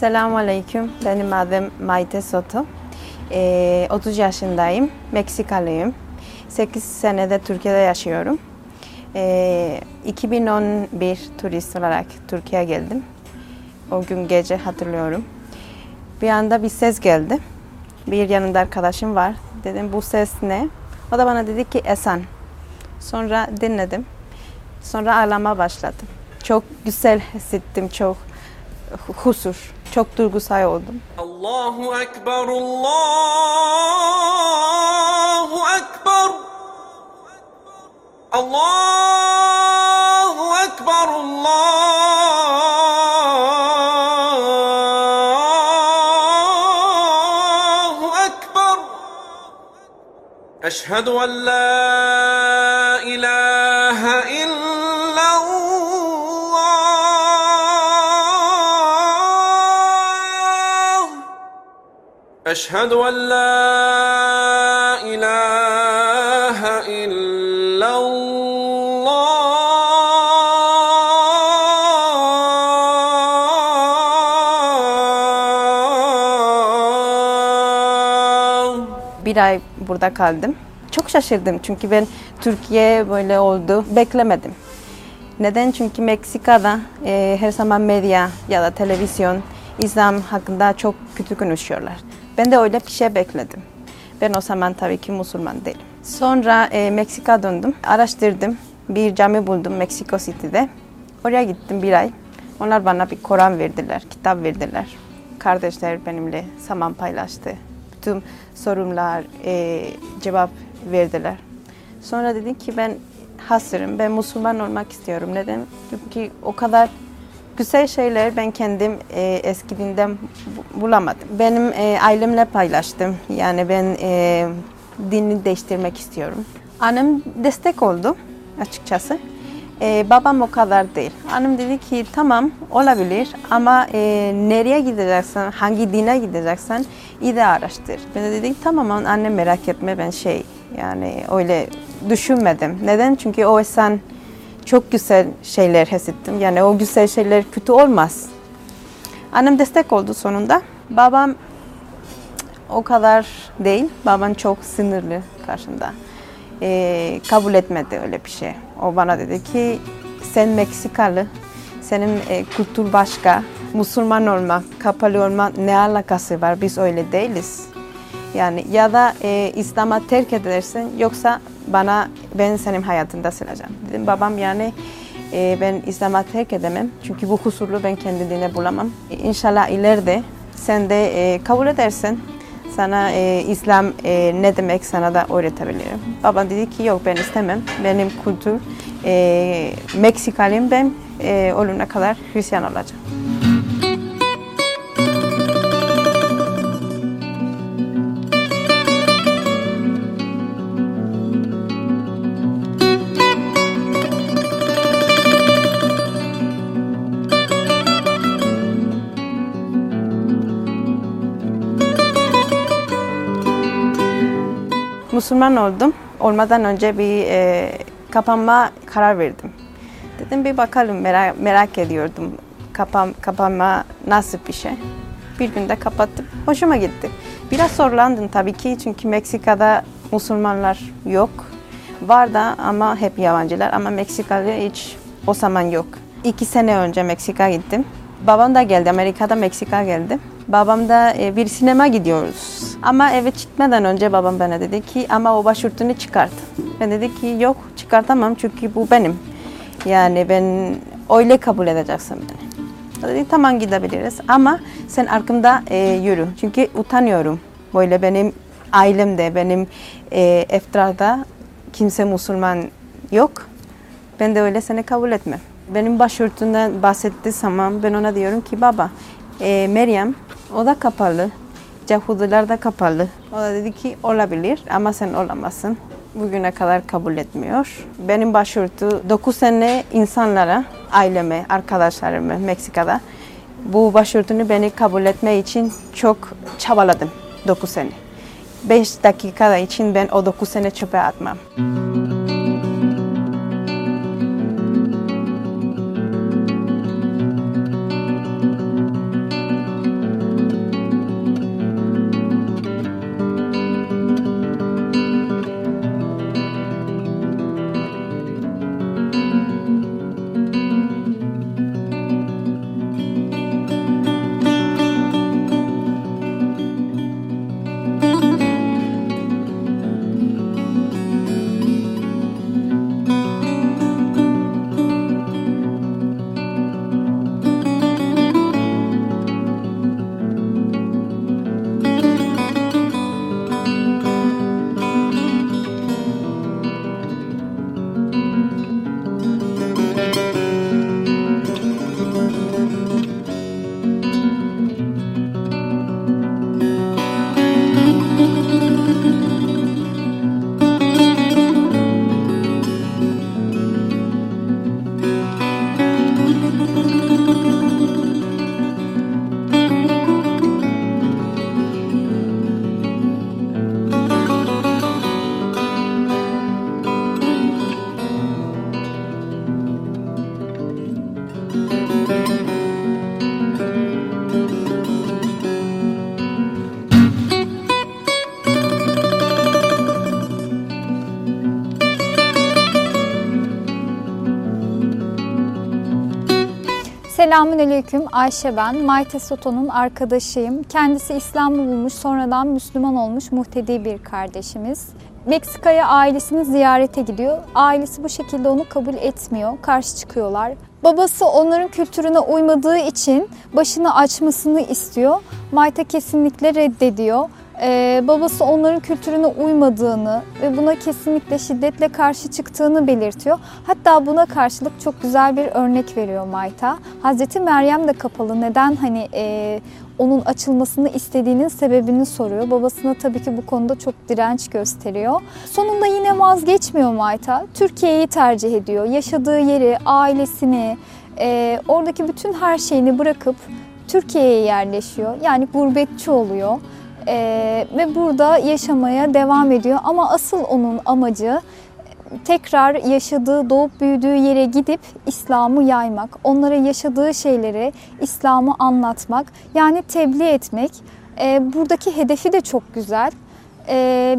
Selamun Aleyküm. Benim adım Maite Soto. Ee, 30 yaşındayım. Meksikalıyım. 8 senede Türkiye'de yaşıyorum. Ee, 2011 turist olarak Türkiye'ye geldim. O gün gece hatırlıyorum. Bir anda bir ses geldi. Bir yanında arkadaşım var. Dedim bu ses ne? O da bana dedi ki Esan. Sonra dinledim. Sonra ağlama başladım. Çok güzel hissettim, çok huzur, çok duygusal oldum. Allahu Ekber, Allahu Ekber. Allahu Ekber, Allahu Ekber. Eşhedü en la أشهد أن لا إله إلا الله Bir ay burada kaldım. Çok şaşırdım çünkü ben Türkiye böyle oldu beklemedim. Neden? Çünkü Meksika'da e, her zaman medya ya da televizyon İslam hakkında çok kötü konuşuyorlar. Ben de öyle bir şey bekledim. Ben o zaman tabii ki Müslüman değilim. Sonra e, Meksika döndüm. Araştırdım. Bir cami buldum Mexico City'de. Oraya gittim bir ay. Onlar bana bir Kur'an verdiler, kitap verdiler. Kardeşler benimle zaman paylaştı. Bütün sorunlar e, cevap verdiler. Sonra dedim ki ben hazırım, ben Müslüman olmak istiyorum. Neden? Çünkü o kadar güzel şeyler ben kendim e, eskiden bu- bulamadım. Benim e, ailemle paylaştım. Yani ben e, dini değiştirmek istiyorum. Annem destek oldu açıkçası. E, babam o kadar değil. Annem dedi ki tamam olabilir ama e, nereye gideceksen, hangi dine gideceksen iyi de araştır. Ben de dedim tamam anne merak etme ben şey yani öyle düşünmedim. Neden? Çünkü o sen çok güzel şeyler hissettim. Yani o güzel şeyler kötü olmaz. Annem destek oldu sonunda. Babam o kadar değil. Babam çok sinirli karşımda. Ee, kabul etmedi öyle bir şey. O bana dedi ki sen Meksikalı, senin e, kültür başka, Müslüman olmak, kapalı olmak ne alakası var? Biz öyle değiliz. Yani ya da e, İslam'a terk edersin yoksa bana ben senin hayatında sileceğim. Dedim babam yani e, ben İslam'a terk edemem. Çünkü bu kusurlu ben kendine bulamam. İnşallah ileride sen de e, kabul edersin. Sana e, İslam e, ne demek sana da öğretebilirim. Babam dedi ki yok ben istemem. Benim kültür e, Meksikalıyım ben e, ölene kadar Hristiyan olacağım. Müslüman oldum. Olmadan önce bir e, kapanma karar verdim. Dedim bir bakalım merak, merak ediyordum. Kapan, kapanma nasıl bir şey. Bir günde kapattım. Hoşuma gitti. Biraz zorlandım tabii ki çünkü Meksika'da Müslümanlar yok. Var da ama hep yabancılar ama Meksikalı hiç o zaman yok. İki sene önce Meksika gittim. Babam da geldi, Amerika'da Meksika geldi. Babam da e, bir sinema gidiyoruz. Ama eve çıkmadan önce babam bana dedi ki ama o başörtünü çıkart. Ben dedi ki yok çıkartamam çünkü bu benim. Yani ben öyle kabul edeceksin beni. O dedi tamam gidebiliriz ama sen arkamda e, yürü. Çünkü utanıyorum. Böyle benim ailemde, benim e, etrafta kimse Müslüman yok. Ben de öyle seni kabul etmem. Benim başörtünden bahsettiği zaman ben ona diyorum ki baba e, Meryem o da kapalı. Yahudiler de kapalı. O da dedi ki olabilir ama sen olamazsın. Bugüne kadar kabul etmiyor. Benim başörtü 9 sene insanlara, aileme, arkadaşlarıma Meksika'da bu başörtünü beni kabul etme için çok çabaladım 9 sene. 5 dakika için ben o 9 sene çöpe atmam. Selamünaleyküm Ayşe ben. Mayte Soto'nun arkadaşıyım. Kendisi İslam'ı bulmuş, sonradan Müslüman olmuş muhtedi bir kardeşimiz. Meksika'ya ailesini ziyarete gidiyor. Ailesi bu şekilde onu kabul etmiyor. Karşı çıkıyorlar. Babası onların kültürüne uymadığı için başını açmasını istiyor. Mayta kesinlikle reddediyor. Ee, babası onların kültürüne uymadığını ve buna kesinlikle şiddetle karşı çıktığını belirtiyor. Hatta buna karşılık çok güzel bir örnek veriyor Mayta. Hazreti Meryem de kapalı. Neden hani e, onun açılmasını istediğinin sebebini soruyor. Babasına tabii ki bu konuda çok direnç gösteriyor. Sonunda yine vazgeçmiyor Mayta. Türkiye'yi tercih ediyor. Yaşadığı yeri, ailesini, e, oradaki bütün her şeyini bırakıp Türkiye'ye yerleşiyor. Yani gurbetçi oluyor. Ee, ve burada yaşamaya devam ediyor. Ama asıl onun amacı tekrar yaşadığı, doğup büyüdüğü yere gidip İslam'ı yaymak, onlara yaşadığı şeyleri, İslam'ı anlatmak, yani tebliğ etmek. Ee, buradaki hedefi de çok güzel. Ee,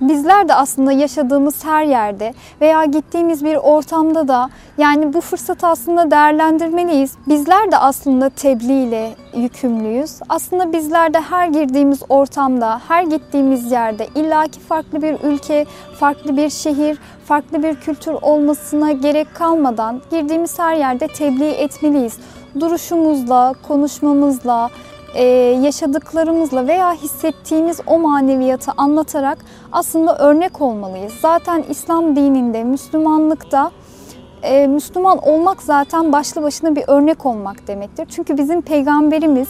bizler de aslında yaşadığımız her yerde veya gittiğimiz bir ortamda da yani bu fırsatı aslında değerlendirmeliyiz. Bizler de aslında tebliğ ile yükümlüyüz. Aslında bizler de her girdiğimiz ortamda, her gittiğimiz yerde illaki farklı bir ülke, farklı bir şehir, farklı bir kültür olmasına gerek kalmadan girdiğimiz her yerde tebliğ etmeliyiz. Duruşumuzla, konuşmamızla, ee, yaşadıklarımızla veya hissettiğimiz o maneviyatı anlatarak aslında örnek olmalıyız. Zaten İslam dininde, Müslümanlıkta e, Müslüman olmak zaten başlı başına bir örnek olmak demektir. Çünkü bizim peygamberimiz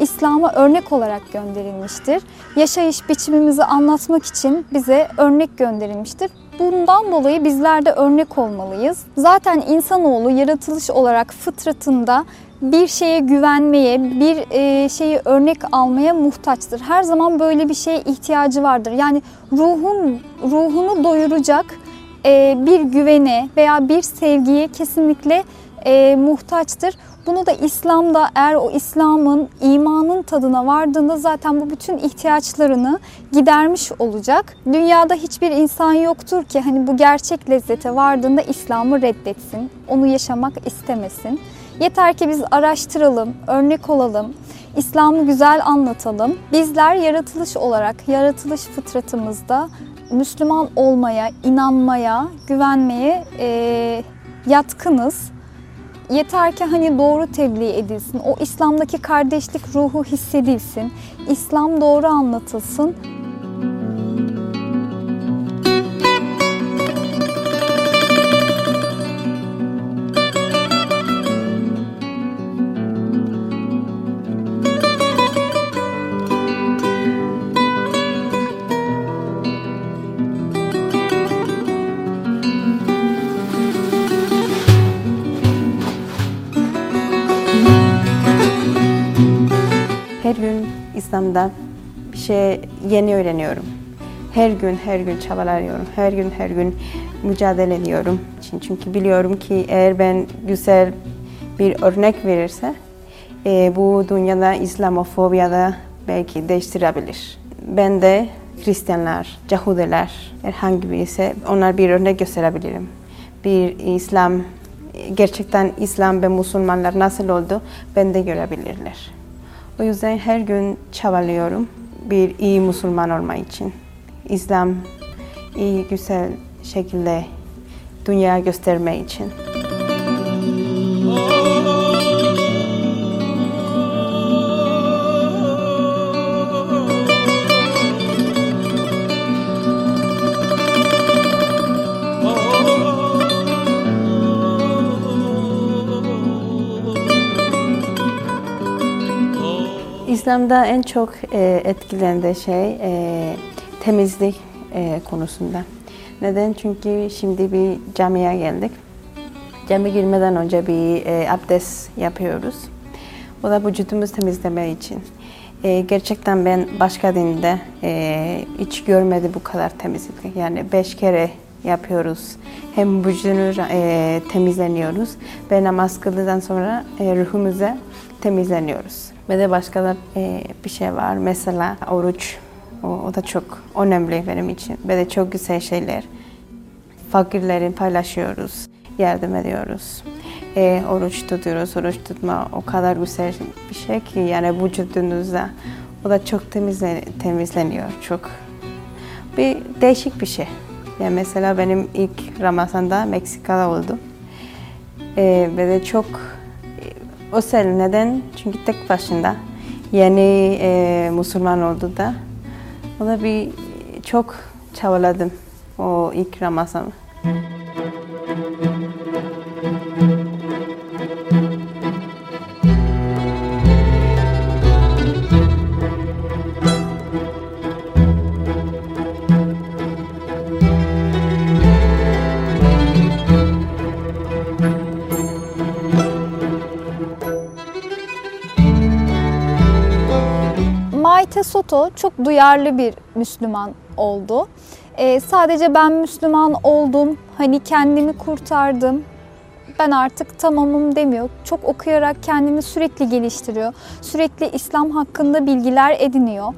İslam'a örnek olarak gönderilmiştir. Yaşayış biçimimizi anlatmak için bize örnek gönderilmiştir. Bundan dolayı bizler de örnek olmalıyız. Zaten insanoğlu yaratılış olarak fıtratında bir şeye güvenmeye, bir e, şeyi örnek almaya muhtaçtır. Her zaman böyle bir şeye ihtiyacı vardır. Yani ruhun ruhunu doyuracak e, bir güvene veya bir sevgiye kesinlikle e, muhtaçtır. Bunu da İslam'da eğer o İslam'ın, imanın tadına vardığında zaten bu bütün ihtiyaçlarını gidermiş olacak. Dünyada hiçbir insan yoktur ki hani bu gerçek lezzete vardığında İslam'ı reddetsin, onu yaşamak istemesin. Yeter ki biz araştıralım, örnek olalım, İslam'ı güzel anlatalım. Bizler yaratılış olarak, yaratılış fıtratımızda Müslüman olmaya, inanmaya, güvenmeye e, yatkınız. Yeter ki hani doğru tebliğ edilsin, o İslam'daki kardeşlik ruhu hissedilsin, İslam doğru anlatılsın. İslam'da bir şey yeni öğreniyorum. Her gün her gün çabalıyorum. Her gün her gün mücadele ediyorum. Çünkü biliyorum ki eğer ben güzel bir örnek verirse e, bu dünyada İslamofobiya da belki değiştirebilir. Ben de Hristiyanlar, Yahudiler, herhangi birisi onlar bir örnek gösterebilirim. Bir İslam, gerçekten İslam ve Müslümanlar nasıl oldu ben de görebilirler. O yüzden her gün çabalıyorum bir iyi Müslüman olmak için. İslam iyi, güzel şekilde dünya göstermek için. İslam'da en çok e, etkilendiği şey e, temizlik e, konusunda. Neden? Çünkü şimdi bir camiye geldik. Cami girmeden önce bir e, abdest yapıyoruz. O da vücudumuz temizleme için. E, gerçekten ben başka dinde e, hiç görmedi bu kadar temizlik. Yani beş kere yapıyoruz. Hem vücudunu e, temizleniyoruz ve namaz kıldıktan sonra e, ruhumuza temizleniyoruz. Ve de başka da e, bir şey var. Mesela oruç. O, o da çok önemli benim için. Ve de çok güzel şeyler. Fakirlerin paylaşıyoruz. Yardım ediyoruz. e, oruç tutuyoruz. Oruç tutma o kadar güzel bir şey ki yani vücudunuzda o da çok temizlen temizleniyor. Çok bir değişik bir şey. Yani mesela benim ilk Ramazan'da Meksika'da oldu. E, ve de çok özel neden? Çünkü tek başında yeni e, Müslüman oldu da. O da bir çok çabaladım o ilk Ramazan'ı. Maite Soto çok duyarlı bir Müslüman oldu. Ee, sadece ben Müslüman oldum, hani kendimi kurtardım, ben artık tamamım demiyor. Çok okuyarak kendini sürekli geliştiriyor. Sürekli İslam hakkında bilgiler ediniyor.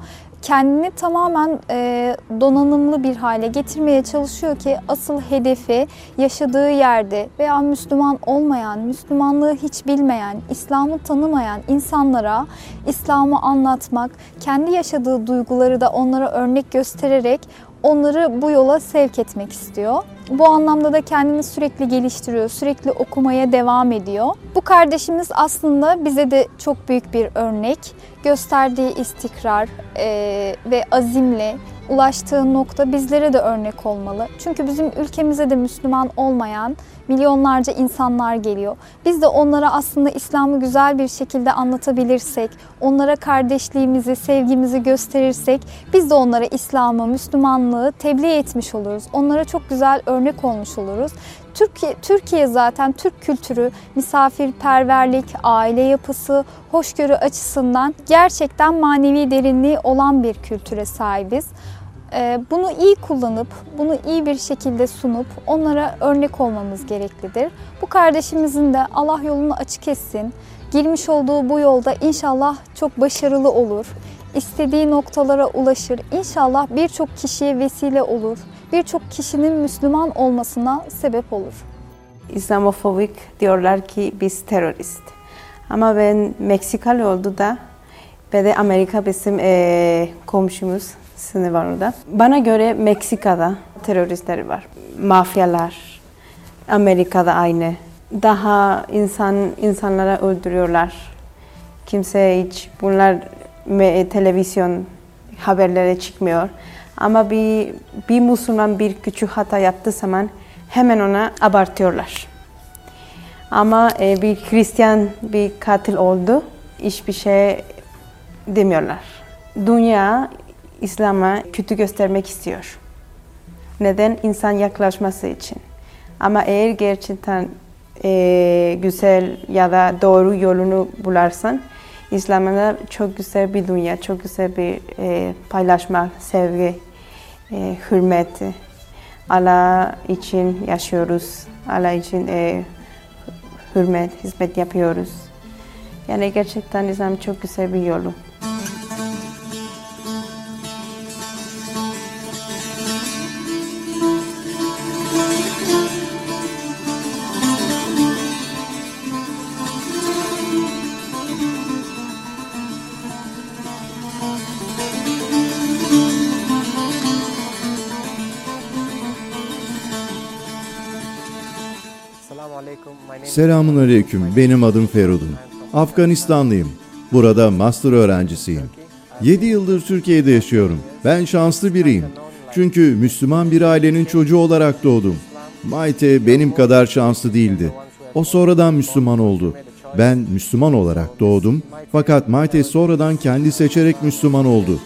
Kendini tamamen e, donanımlı bir hale getirmeye çalışıyor ki asıl hedefi yaşadığı yerde veya Müslüman olmayan, Müslümanlığı hiç bilmeyen, İslam'ı tanımayan insanlara İslam'ı anlatmak, kendi yaşadığı duyguları da onlara örnek göstererek onları bu yola sevk etmek istiyor. Bu anlamda da kendini sürekli geliştiriyor, sürekli okumaya devam ediyor. Bu kardeşimiz aslında bize de çok büyük bir örnek. Gösterdiği istikrar e, ve azimle ulaştığı nokta bizlere de örnek olmalı. Çünkü bizim ülkemize de Müslüman olmayan milyonlarca insanlar geliyor. Biz de onlara aslında İslam'ı güzel bir şekilde anlatabilirsek, onlara kardeşliğimizi, sevgimizi gösterirsek biz de onlara İslam'ı, Müslümanlığı tebliğ etmiş oluruz. Onlara çok güzel örnek olmuş oluruz. Türkiye, Türkiye zaten Türk kültürü, misafirperverlik, aile yapısı, hoşgörü açısından gerçekten manevi derinliği olan bir kültüre sahibiz. Ee, bunu iyi kullanıp, bunu iyi bir şekilde sunup onlara örnek olmamız gereklidir. Bu kardeşimizin de Allah yolunu açık etsin. Girmiş olduğu bu yolda inşallah çok başarılı olur. İstediği noktalara ulaşır. İnşallah birçok kişiye vesile olur. Birçok kişinin Müslüman olmasına sebep olur. İslamofobik diyorlar ki biz terörist. Ama ben Meksikalı oldu da ve de Amerika bizim e, komşumuz sınır var orada. Bana göre Meksika'da teröristler var. Mafyalar. Amerika'da aynı. Daha insan insanlara öldürüyorlar. Kimse hiç bunlar televizyon haberlere çıkmıyor. Ama bir, bir Müslüman bir küçük hata yaptığı zaman hemen ona abartıyorlar. Ama e, bir Hristiyan bir katil oldu, hiçbir şey demiyorlar. Dünya İslam'a kötü göstermek istiyor. Neden? İnsan yaklaşması için. Ama eğer gerçekten e, güzel ya da doğru yolunu bularsan İslam'da çok güzel bir dünya, çok güzel bir e, paylaşmak, sevgi, e, hürmet. Allah için yaşıyoruz. Allah için e, hürmet, hizmet yapıyoruz. Yani gerçekten İslam çok güzel bir yolu. Selamun Aleyküm, benim adım Feridun. Afganistanlıyım. Burada master öğrencisiyim. 7 yıldır Türkiye'de yaşıyorum. Ben şanslı biriyim. Çünkü Müslüman bir ailenin çocuğu olarak doğdum. Maite benim kadar şanslı değildi. O sonradan Müslüman oldu. Ben Müslüman olarak doğdum fakat Maite sonradan kendi seçerek Müslüman oldu.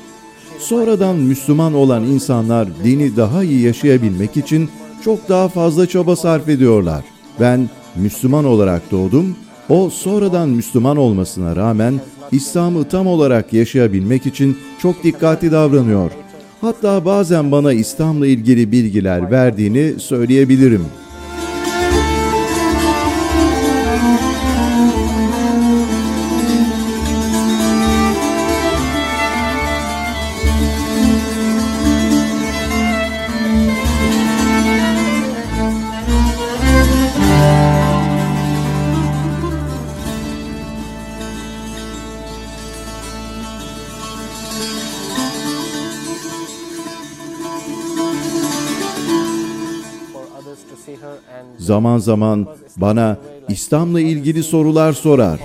Sonradan Müslüman olan insanlar dini daha iyi yaşayabilmek için çok daha fazla çaba sarf ediyorlar. Ben Müslüman olarak doğdum, o sonradan Müslüman olmasına rağmen İslam'ı tam olarak yaşayabilmek için çok dikkatli davranıyor. Hatta bazen bana İslam'la ilgili bilgiler verdiğini söyleyebilirim. Zaman zaman bana İslam'la ilgili sorular sorar.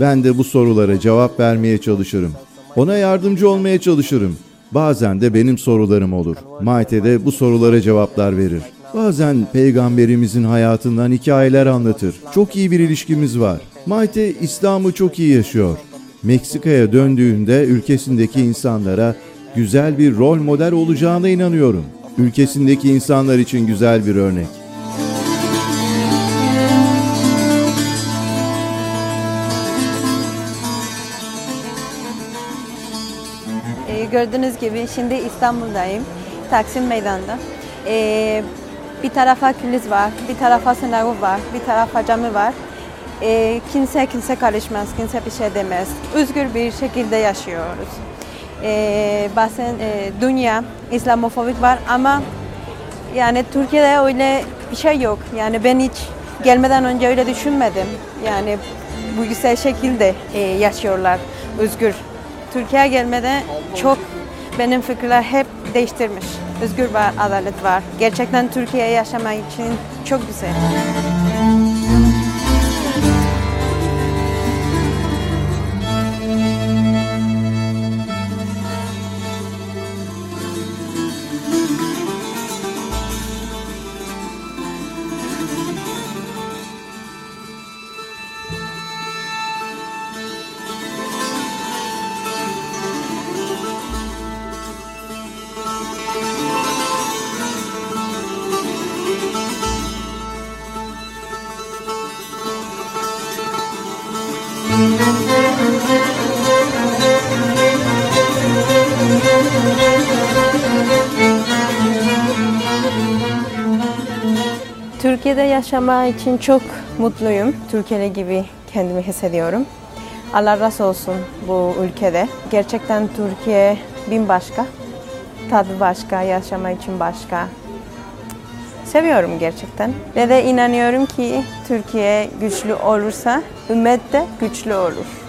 Ben de bu sorulara cevap vermeye çalışırım. Ona yardımcı olmaya çalışırım. Bazen de benim sorularım olur. Maite de bu sorulara cevaplar verir. Bazen peygamberimizin hayatından hikayeler anlatır. Çok iyi bir ilişkimiz var. Maite İslam'ı çok iyi yaşıyor. Meksika'ya döndüğünde ülkesindeki insanlara güzel bir rol model olacağına inanıyorum. Ülkesindeki insanlar için güzel bir örnek. Gördüğünüz gibi şimdi İstanbul'dayım. Taksim Meydan'da. Ee, bir tarafa kilis var, bir tarafa sinagog var, bir tarafa cami var. Ee, kimse kimse karışmaz, kimse bir şey demez. Özgür bir şekilde yaşıyoruz. Ee, bazen e, dünya İslamofobik var ama yani Türkiye'de öyle bir şey yok. Yani ben hiç gelmeden önce öyle düşünmedim. Yani bu güzel şekilde e, yaşıyorlar, özgür. Türkiye'ye gelmeden çok benim fikirler hep değiştirmiş. Özgür var, adalet var. Gerçekten Türkiye'ye yaşamak için çok güzel. Türkiye'de yaşama için çok mutluyum. Türkiye'li gibi kendimi hissediyorum. Allah razı olsun bu ülkede. Gerçekten Türkiye bin başka. Tadı başka, yaşama için başka. Seviyorum gerçekten. Ve de inanıyorum ki Türkiye güçlü olursa ümmet de güçlü olur.